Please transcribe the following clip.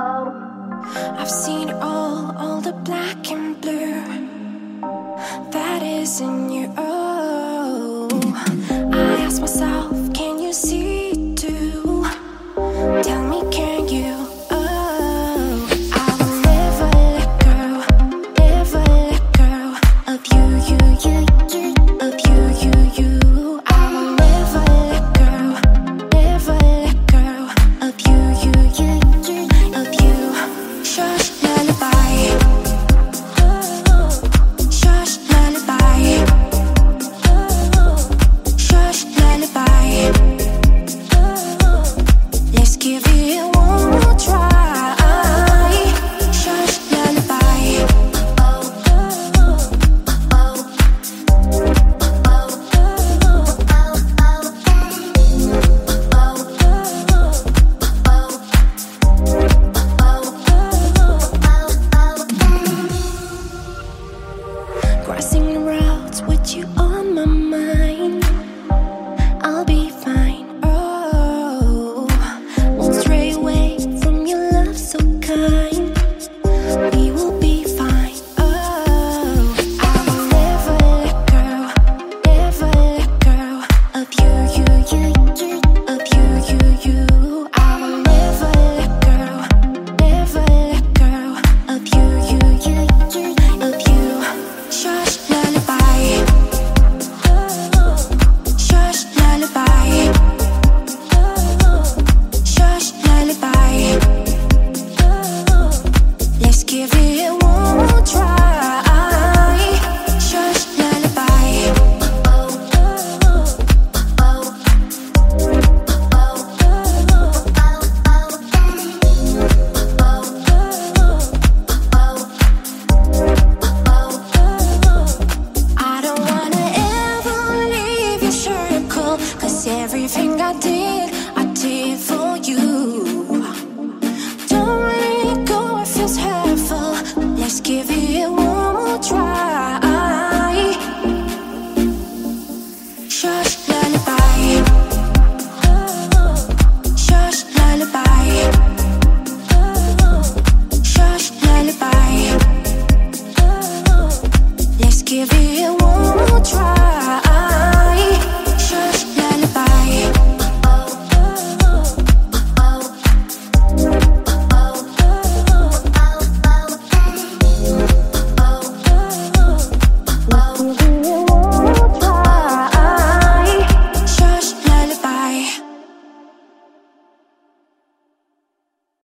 I've seen all, all the black and blue that is in you. Oh. give viu